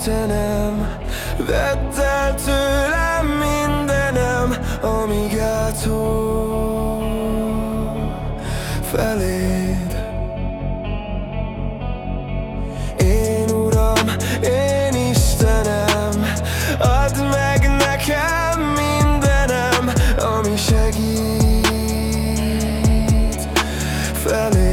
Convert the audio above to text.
Istenem, vedd el tőlem mindenem, amíg ától feléd. Én Uram, én Istenem, add meg nekem mindenem, ami segít felé.